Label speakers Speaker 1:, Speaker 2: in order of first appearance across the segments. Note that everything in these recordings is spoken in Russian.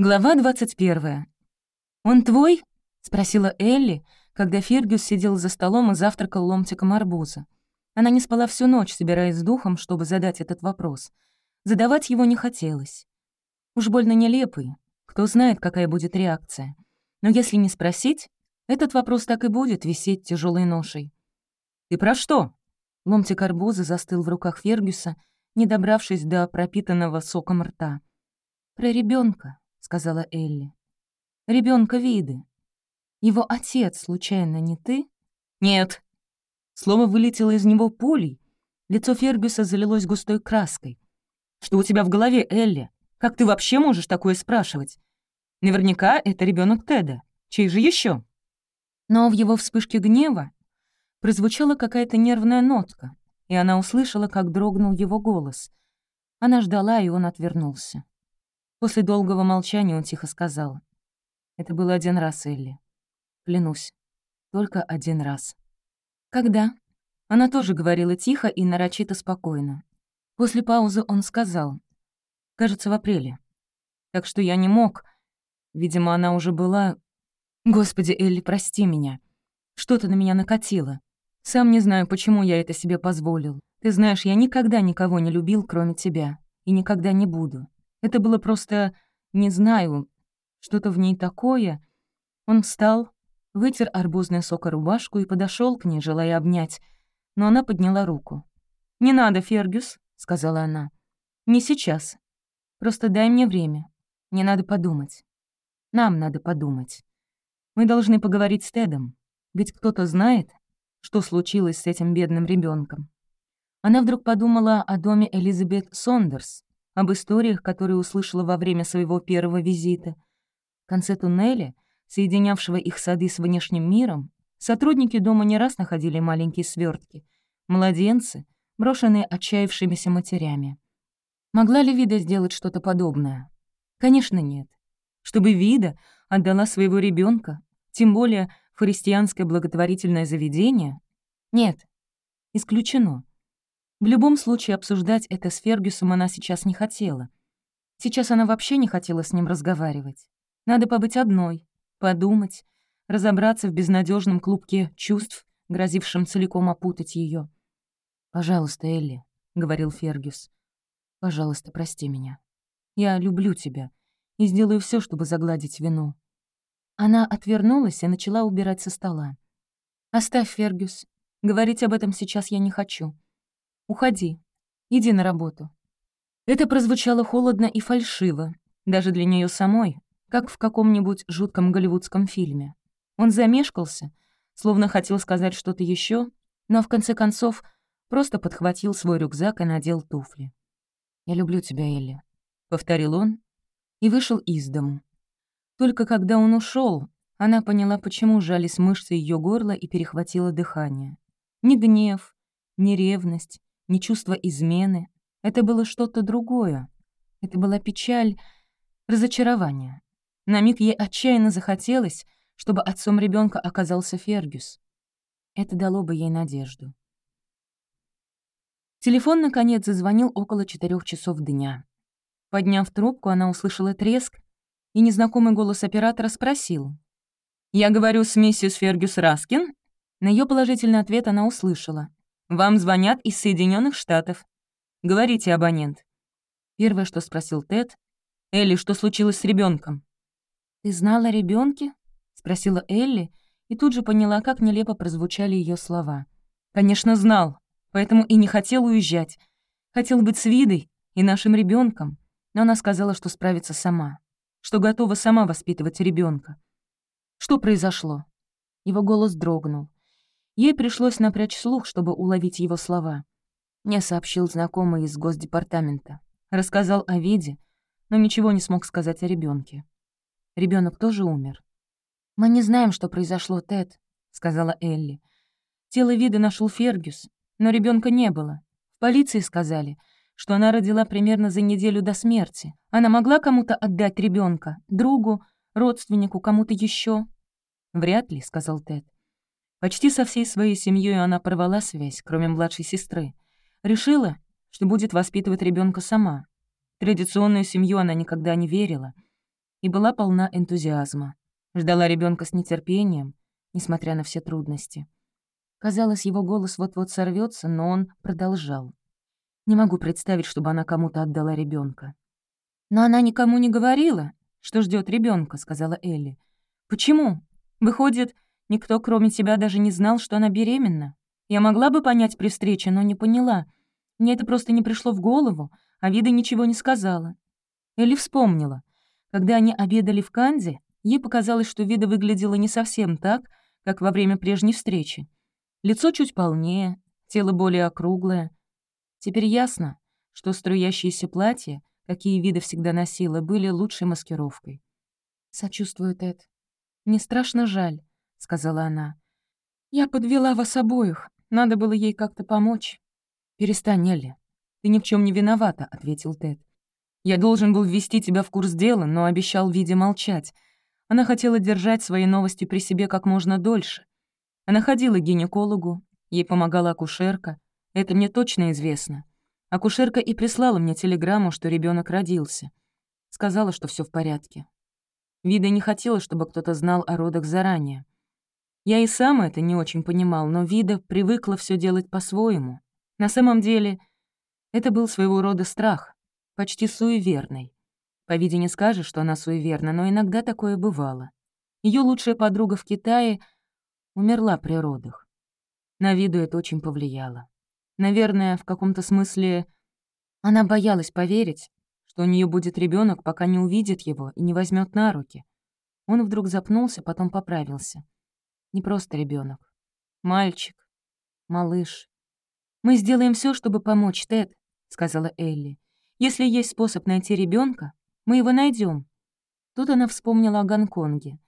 Speaker 1: Глава 21. «Он твой?» — спросила Элли, когда Фергюс сидел за столом и завтракал ломтиком арбуза. Она не спала всю ночь, собираясь с духом, чтобы задать этот вопрос. Задавать его не хотелось. Уж больно нелепый. Кто знает, какая будет реакция. Но если не спросить, этот вопрос так и будет висеть тяжелой ношей. «Ты про что?» Ломтик арбуза застыл в руках Фергюса, не добравшись до пропитанного соком рта. «Про ребенка, сказала Элли. Ребенка виды. Его отец, случайно, не ты?»
Speaker 2: «Нет».
Speaker 1: Слово вылетело из него пулей. Лицо Фергюса залилось густой краской.
Speaker 2: «Что у тебя в голове, Элли? Как ты вообще можешь такое спрашивать? Наверняка это ребенок Теда. Чей же еще?
Speaker 1: Но в его вспышке гнева прозвучала какая-то нервная нотка, и она услышала, как дрогнул его голос. Она ждала, и он отвернулся. После долгого молчания он тихо сказал. «Это было один раз, Элли. Клянусь. Только один раз». «Когда?» Она тоже говорила тихо и нарочито спокойно. После паузы он сказал. «Кажется, в апреле. Так что я не мог. Видимо, она уже была... Господи, Элли, прости меня. Что-то на меня накатило. Сам не знаю, почему я это себе позволил. Ты знаешь, я никогда никого не любил, кроме тебя. И никогда не буду. Это было просто... Не знаю, что-то в ней такое. Он встал, вытер арбузный сок о рубашку и подошел к ней, желая обнять. Но она подняла руку. «Не надо, Фергюс», — сказала она. «Не сейчас. Просто дай мне время. Мне надо подумать. Нам надо подумать. Мы должны поговорить с Тедом. Ведь кто-то знает, что случилось с этим бедным ребенком. Она вдруг подумала о доме Элизабет Сондерс, об историях, которые услышала во время своего первого визита. В конце туннеля, соединявшего их сады с внешним миром, сотрудники дома не раз находили маленькие свертки, младенцы, брошенные отчаявшимися матерями. Могла ли Вида сделать что-то подобное? Конечно, нет. Чтобы Вида отдала своего ребенка, тем более христианское благотворительное заведение? Нет, исключено. В любом случае обсуждать это с Фергюсом она сейчас не хотела. Сейчас она вообще не хотела с ним разговаривать. Надо побыть одной, подумать, разобраться в безнадежном клубке чувств, грозившем целиком опутать ее. «Пожалуйста, Элли», — говорил Фергюс, — «пожалуйста, прости меня. Я люблю тебя и сделаю все, чтобы загладить вину». Она отвернулась и начала убирать со стола. «Оставь, Фергюс. Говорить об этом сейчас я не хочу. Уходи. Иди на работу». Это прозвучало холодно и фальшиво, даже для нее самой, как в каком-нибудь жутком голливудском фильме. Он замешкался, словно хотел сказать что-то еще, но в конце концов просто подхватил свой рюкзак и надел туфли. «Я люблю тебя, Элли», — повторил он и вышел из дому. Только когда он ушел, она поняла, почему жались мышцы ее горла и перехватило дыхание. Ни гнев, ни ревность, ни чувство измены. Это было что-то другое. Это была печаль, разочарование. На миг ей отчаянно захотелось, чтобы отцом ребенка оказался Фергюс. Это дало бы ей надежду. Телефон, наконец, зазвонил около четырех часов дня. Подняв трубку, она услышала треск, и незнакомый голос оператора спросил. «Я говорю с миссис Фергюс Раскин?» На ее положительный ответ она услышала. Вам звонят из Соединенных Штатов. Говорите, абонент. Первое, что спросил Тед. Элли, что случилось с ребенком? Ты знала о ребенке? спросила Элли и тут же поняла, как нелепо прозвучали ее слова. Конечно, знал, поэтому и не хотел уезжать. Хотел быть с Видой и нашим ребенком, но она сказала, что справится сама, что готова сама воспитывать ребенка. Что произошло? Его голос дрогнул. Ей пришлось напрячь слух, чтобы уловить его слова. Мне сообщил знакомый из Госдепартамента. Рассказал о виде, но ничего не смог сказать о ребенке. Ребенок тоже умер. «Мы не знаем, что произошло, Тед», — сказала Элли. Тело вида нашел Фергюс, но ребенка не было. В полиции сказали, что она родила примерно за неделю до смерти. Она могла кому-то отдать ребенка, другу, родственнику, кому-то еще. «Вряд ли», — сказал Тед. Почти со всей своей семьей она порвала связь, кроме младшей сестры. Решила, что будет воспитывать ребенка сама. Традиционную семью она никогда не верила. и была полна энтузиазма. Ждала ребенка с нетерпением, несмотря на все трудности. Казалось, его голос вот-вот сорвется, но он продолжал. Не могу представить, чтобы она кому-то отдала ребенка. Но она никому не говорила, что ждет ребенка, сказала Элли. Почему? Выходит, никто, кроме тебя, даже не знал, что она беременна. Я могла бы понять при встрече, но не поняла. Мне это просто не пришло в голову, а Вида ничего не сказала. Элли вспомнила. Когда они обедали в Канде, ей показалось, что Вида выглядела не совсем так, как во время прежней встречи. Лицо чуть полнее, тело более округлое. Теперь ясно, что струящиеся платья, какие Вида всегда носила, были лучшей маскировкой. «Сочувствую, Тед. Мне страшно жаль», — сказала она. «Я подвела вас обоих. Надо было ей как-то помочь». «Перестань, Элли. Ты ни в чем не виновата», — ответил Тед. «Я должен был ввести тебя в курс дела, но обещал Виде молчать. Она хотела держать свои новости при себе как можно дольше. Она ходила к гинекологу, ей помогала акушерка. Это мне точно известно. Акушерка и прислала мне телеграмму, что ребенок родился. Сказала, что все в порядке. Вида не хотела, чтобы кто-то знал о родах заранее. Я и сам это не очень понимал, но Вида привыкла все делать по-своему. На самом деле, это был своего рода страх, почти суеверный. По Виде не скажешь, что она суеверна, но иногда такое бывало. Ее лучшая подруга в Китае умерла при родах. На Виду это очень повлияло. Наверное, в каком-то смысле она боялась поверить, что у нее будет ребенок, пока не увидит его и не возьмет на руки. Он вдруг запнулся, потом поправился. Не просто ребенок, Мальчик. Малыш. «Мы сделаем все, чтобы помочь, Тед», — сказала Элли. «Если есть способ найти ребенка, мы его найдем. Тут она вспомнила о Гонконге.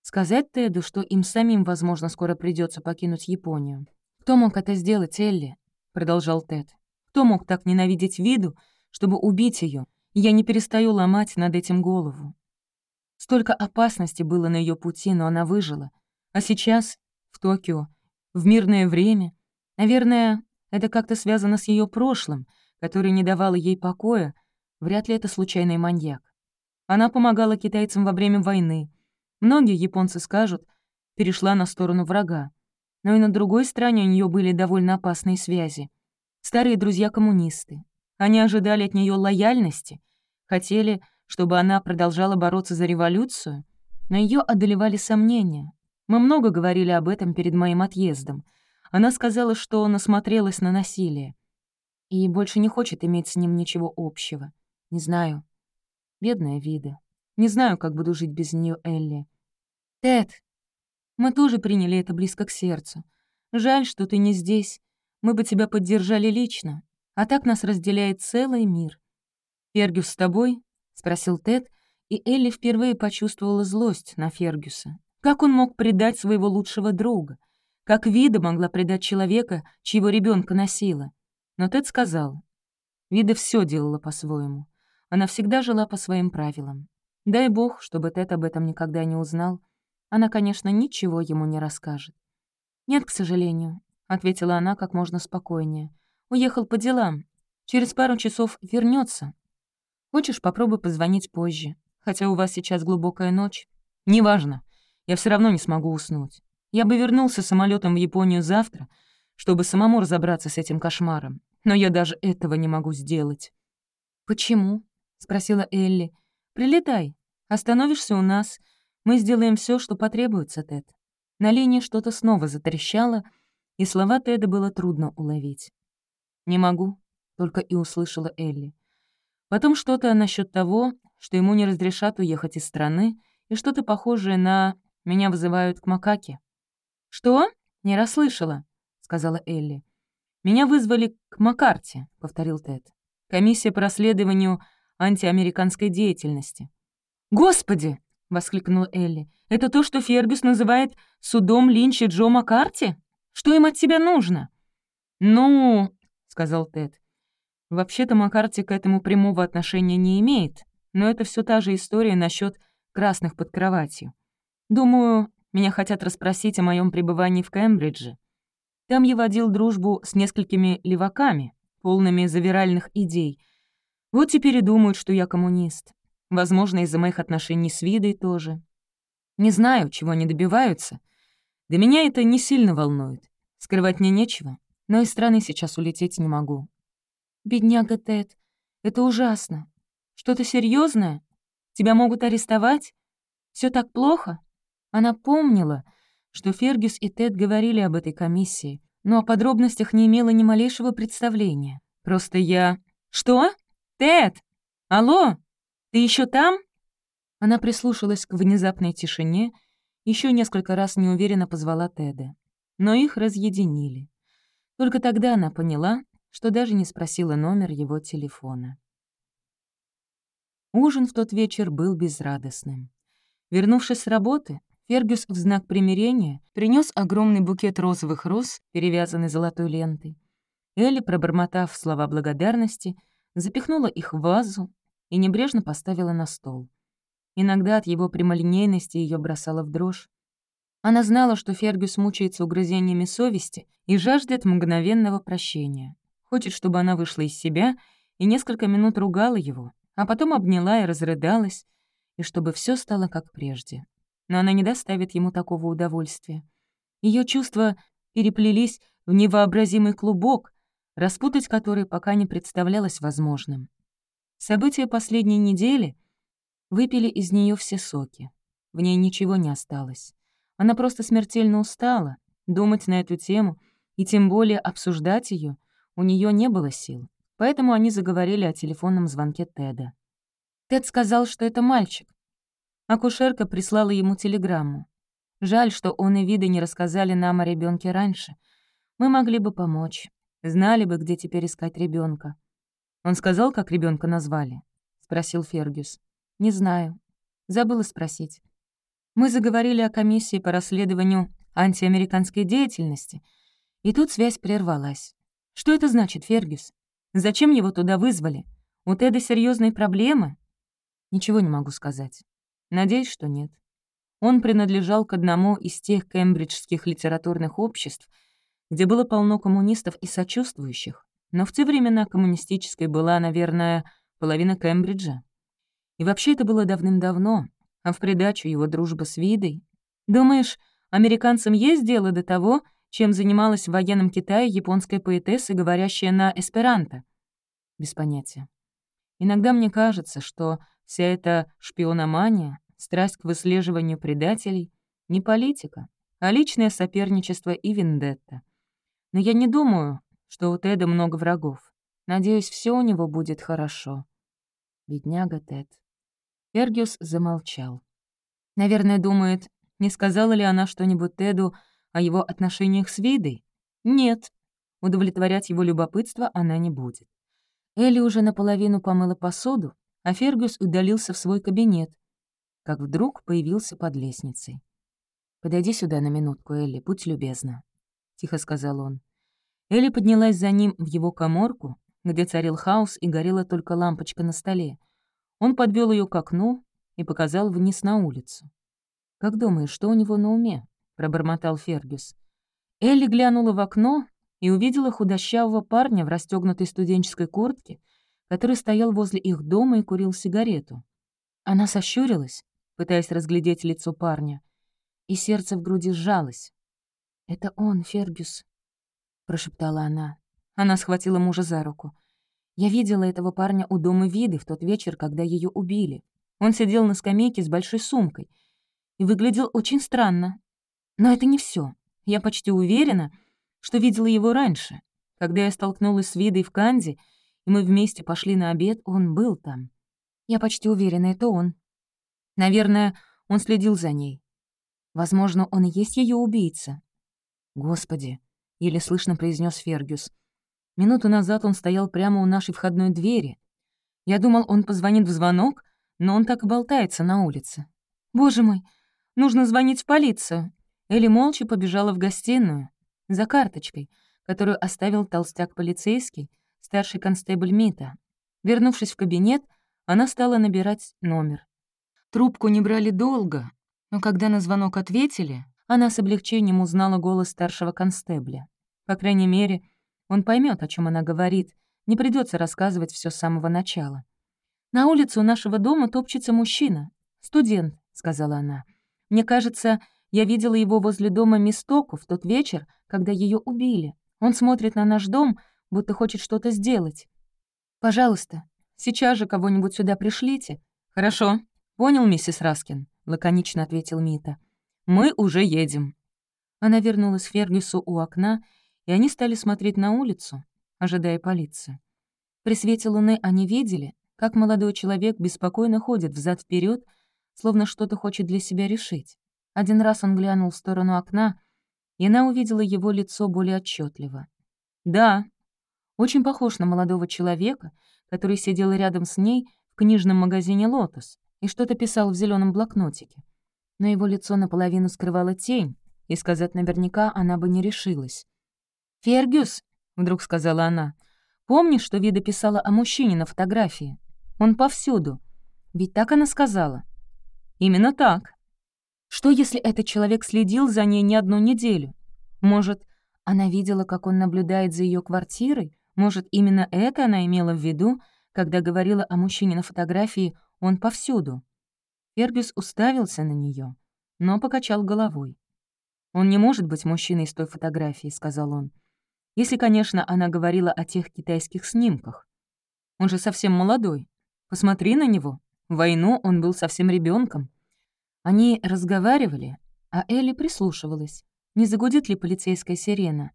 Speaker 1: Сказать Теду, что им самим, возможно, скоро придется покинуть Японию. «Кто мог это сделать, Элли?» — продолжал Тед. «Кто мог так ненавидеть виду, чтобы убить ее? Я не перестаю ломать над этим голову. Столько опасности было на ее пути, но она выжила. А сейчас, в Токио, в мирное время, наверное, это как-то связано с ее прошлым, которое не давало ей покоя, вряд ли это случайный маньяк. Она помогала китайцам во время войны. Многие японцы скажут, перешла на сторону врага. Но и на другой стороне у нее были довольно опасные связи. Старые друзья-коммунисты. Они ожидали от нее лояльности, хотели, чтобы она продолжала бороться за революцию, но ее одолевали сомнения. Мы много говорили об этом перед моим отъездом. Она сказала, что насмотрелась на насилие и больше не хочет иметь с ним ничего общего. Не знаю. Бедная Вида. Не знаю, как буду жить без нее, Элли. Тед, мы тоже приняли это близко к сердцу. Жаль, что ты не здесь. Мы бы тебя поддержали лично. А так нас разделяет целый мир. «Фергюс с тобой?» — спросил Тед, и Элли впервые почувствовала злость на Фергюса. Как он мог предать своего лучшего друга? Как Вида могла предать человека, чьего ребенка носила? Но Тед сказал, Вида все делала по-своему. Она всегда жила по своим правилам. Дай бог, чтобы Тед об этом никогда не узнал. Она, конечно, ничего ему не расскажет. «Нет, к сожалению», — ответила она как можно спокойнее. «Уехал по делам. Через пару часов вернется. Хочешь, попробуй позвонить позже, хотя у вас сейчас глубокая ночь? Неважно, я все равно не смогу уснуть. Я бы вернулся самолетом в Японию завтра, чтобы самому разобраться с этим кошмаром, но я даже этого не могу сделать». «Почему?» — спросила Элли. «Прилетай. Остановишься у нас. Мы сделаем все, что потребуется, Тед». На линии что-то снова затрещало, и слова Теда было трудно уловить. «Не могу», — только и услышала Элли. Потом что-то насчет того, что ему не разрешат уехать из страны, и что-то похожее на «меня вызывают к макаке». «Что?» — не расслышала, — сказала Элли. «Меня вызвали к Макарте», — повторил Тед. «Комиссия по расследованию антиамериканской деятельности». «Господи!» — воскликнула Элли. «Это то, что Фергюс называет судом Линча Джо Маккарти? Что им от тебя нужно?» «Ну...» — сказал Тед. «Вообще-то Маккарти к этому прямого отношения не имеет, но это все та же история насчет красных под кроватью. Думаю, меня хотят расспросить о моем пребывании в Кембридже. Там я водил дружбу с несколькими леваками, полными завиральных идей, вот теперь и думают, что я коммунист. Возможно, из-за моих отношений с Видой тоже. Не знаю, чего они добиваются. До меня это не сильно волнует. Скрывать мне нечего, но из страны сейчас улететь не могу. Бедняга Тед, это ужасно. Что-то серьезное? Тебя могут арестовать? Все так плохо?» Она помнила, что Фергюс и Тед говорили об этой комиссии, но о подробностях не имела ни малейшего представления. Просто я... «Что? Тед? Алло? Ты еще там?» Она прислушалась к внезапной тишине, еще несколько раз неуверенно позвала Теда. Но их разъединили. Только тогда она поняла, что даже не спросила номер его телефона. Ужин в тот вечер был безрадостным. Вернувшись с работы, Фергюс в знак примирения принес огромный букет розовых роз, перевязанный золотой лентой. Элли, пробормотав слова благодарности, запихнула их в вазу и небрежно поставила на стол. Иногда от его прямолинейности ее бросала в дрожь. Она знала, что Фергюс мучается угрызениями совести и жаждет мгновенного прощения. Хочет, чтобы она вышла из себя и несколько минут ругала его, а потом обняла и разрыдалась, и чтобы все стало как прежде. Но она не доставит ему такого удовольствия. Ее чувства переплелись в невообразимый клубок, распутать который пока не представлялось возможным. События последней недели выпили из нее все соки. В ней ничего не осталось. Она просто смертельно устала. Думать на эту тему и тем более обсуждать ее у нее не было сил. Поэтому они заговорили о телефонном звонке Теда. Тед сказал, что это мальчик. Акушерка прислала ему телеграмму. Жаль, что он и виды не рассказали нам о ребенке раньше. Мы могли бы помочь. Знали бы, где теперь искать ребенка. Он сказал, как ребенка назвали? спросил Фергюс. Не знаю. Забыла спросить. Мы заговорили о комиссии по расследованию антиамериканской деятельности, и тут связь прервалась. Что это значит, Фергюс? Зачем его туда вызвали? У Теда серьезные проблемы? Ничего не могу сказать. Надеюсь, что нет. Он принадлежал к одному из тех кембриджских литературных обществ, где было полно коммунистов и сочувствующих, но в те времена коммунистической была, наверное, половина Кембриджа. И вообще это было давным-давно, а в придачу его дружба с Видой. Думаешь, американцам есть дело до того, чем занималась в военном Китае японская поэтесса, говорящая на эсперанто? Без понятия. Иногда мне кажется, что Вся эта шпиономания, страсть к выслеживанию предателей — не политика, а личное соперничество и вендетта. Но я не думаю, что у Теда много врагов. Надеюсь, все у него будет хорошо. Бедняга Тед. Фергюс замолчал. Наверное, думает, не сказала ли она что-нибудь Теду о его отношениях с Видой? Нет. Удовлетворять его любопытство она не будет. Элли уже наполовину помыла посуду, а Фергюс удалился в свой кабинет, как вдруг появился под лестницей. «Подойди сюда на минутку, Элли, будь любезна», — тихо сказал он. Элли поднялась за ним в его коморку, где царил хаос и горела только лампочка на столе. Он подвел ее к окну и показал вниз на улицу. «Как думаешь, что у него на уме?» — пробормотал Фергюс. Элли глянула в окно и увидела худощавого парня в расстегнутой студенческой куртке который стоял возле их дома и курил сигарету. Она сощурилась, пытаясь разглядеть лицо парня, и сердце в груди сжалось. «Это он, Фергюс», — прошептала она. Она схватила мужа за руку. «Я видела этого парня у дома Виды в тот вечер, когда ее убили. Он сидел на скамейке с большой сумкой и выглядел очень странно. Но это не все. Я почти уверена, что видела его раньше. Когда я столкнулась с Видой в Канде — мы вместе пошли на обед, он был там. Я почти уверена, это он. Наверное, он следил за ней. Возможно, он и есть ее убийца. «Господи!» — еле слышно произнес Фергюс. Минуту назад он стоял прямо у нашей входной двери. Я думал, он позвонит в звонок, но он так и болтается на улице. «Боже мой, нужно звонить в полицию!» Элли молча побежала в гостиную за карточкой, которую оставил толстяк полицейский, старший констебль Мита. Вернувшись в кабинет, она стала набирать номер. Трубку не брали долго, но когда на звонок ответили, она с облегчением узнала голос старшего констебля. По крайней мере, он поймет, о чем она говорит, не придется рассказывать все с самого начала. «На улице у нашего дома топчется мужчина. Студент», — сказала она. «Мне кажется, я видела его возле дома Мистоку в тот вечер, когда ее убили. Он смотрит на наш дом, будто хочет что-то сделать. Пожалуйста, сейчас же кого-нибудь сюда пришлите».
Speaker 2: «Хорошо. Понял, миссис Раскин», — лаконично ответил Мита. «Мы уже едем».
Speaker 1: Она вернулась к Фергюсу у окна, и они стали смотреть на улицу, ожидая полицию. При свете луны они видели, как молодой человек беспокойно ходит взад вперед, словно что-то хочет для себя решить. Один раз он глянул в сторону окна, и она увидела его лицо более отчетливо. Да, очень похож на молодого человека, который сидел рядом с ней в книжном магазине «Лотос» и что-то писал в зеленом блокнотике. Но его лицо наполовину скрывала тень, и сказать наверняка она бы не решилась. «Фергюс», — вдруг сказала она, — «помнишь, что Вида писала о мужчине на фотографии? Он повсюду. Ведь так она сказала.
Speaker 2: Именно так.
Speaker 1: Что, если этот человек следил за ней не одну неделю? Может, она видела, как он наблюдает за ее квартирой? Может, именно это она имела в виду, когда говорила о мужчине на фотографии «он повсюду»? Фергюс уставился на нее, но покачал головой. «Он не может быть мужчиной с той фотографии», — сказал он. «Если, конечно, она говорила о тех китайских снимках. Он же совсем молодой. Посмотри на него. В войну он был совсем ребенком. Они разговаривали, а Элли прислушивалась, не загудит ли полицейская сирена.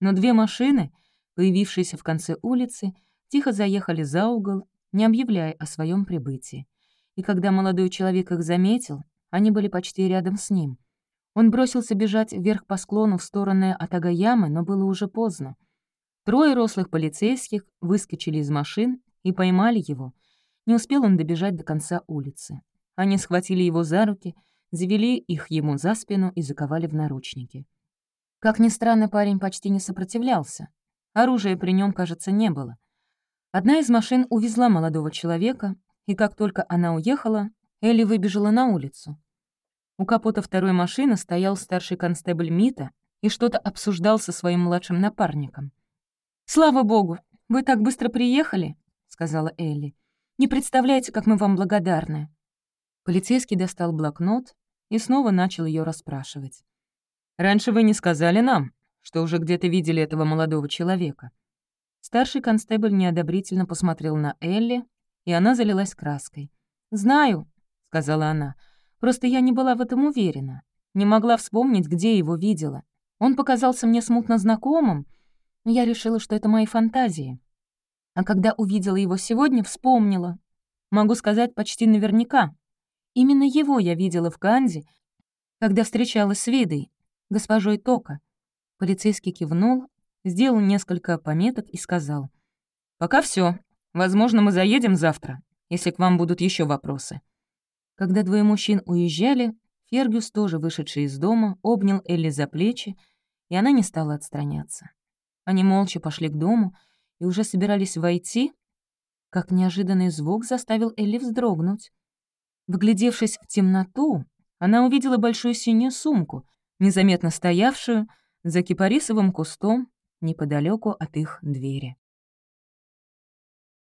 Speaker 1: Но две машины, появившиеся в конце улицы, тихо заехали за угол, не объявляя о своем прибытии. И когда молодой человек их заметил, они были почти рядом с ним. Он бросился бежать вверх по склону в сторону Атагаямы, но было уже поздно. Трое рослых полицейских выскочили из машин и поймали его — не успел он добежать до конца улицы. Они схватили его за руки, завели их ему за спину и заковали в наручники. Как ни странно, парень почти не сопротивлялся. Оружия при нем, кажется, не было. Одна из машин увезла молодого человека, и как только она уехала, Элли выбежала на улицу. У капота второй машины стоял старший констебль Мита и что-то обсуждал со своим младшим напарником. «Слава богу, вы так быстро приехали», — сказала Элли. Не представляете, как мы вам благодарны». Полицейский достал блокнот и снова начал ее расспрашивать.
Speaker 2: «Раньше вы не сказали нам, что уже где-то видели этого молодого человека».
Speaker 1: Старший констебль неодобрительно посмотрел на Элли, и она залилась краской. «Знаю», — сказала она, — «просто я не была в этом уверена. Не могла вспомнить, где его видела. Он показался мне смутно знакомым, но я решила, что это мои фантазии. А когда увидела его сегодня, вспомнила. Могу сказать почти наверняка. Именно его я видела в Канде, когда встречалась с Видой, госпожой Тока. Полицейский кивнул, сделал несколько пометок и сказал.
Speaker 2: «Пока все. Возможно, мы заедем завтра, если к вам будут еще вопросы».
Speaker 1: Когда двое мужчин уезжали, Фергюс, тоже вышедший из дома, обнял Элли за плечи, и она не стала отстраняться. Они молча пошли к дому, и уже собирались войти, как неожиданный звук заставил Элли вздрогнуть. Вглядевшись в темноту, она увидела большую синюю сумку, незаметно стоявшую за кипарисовым кустом неподалеку от их двери.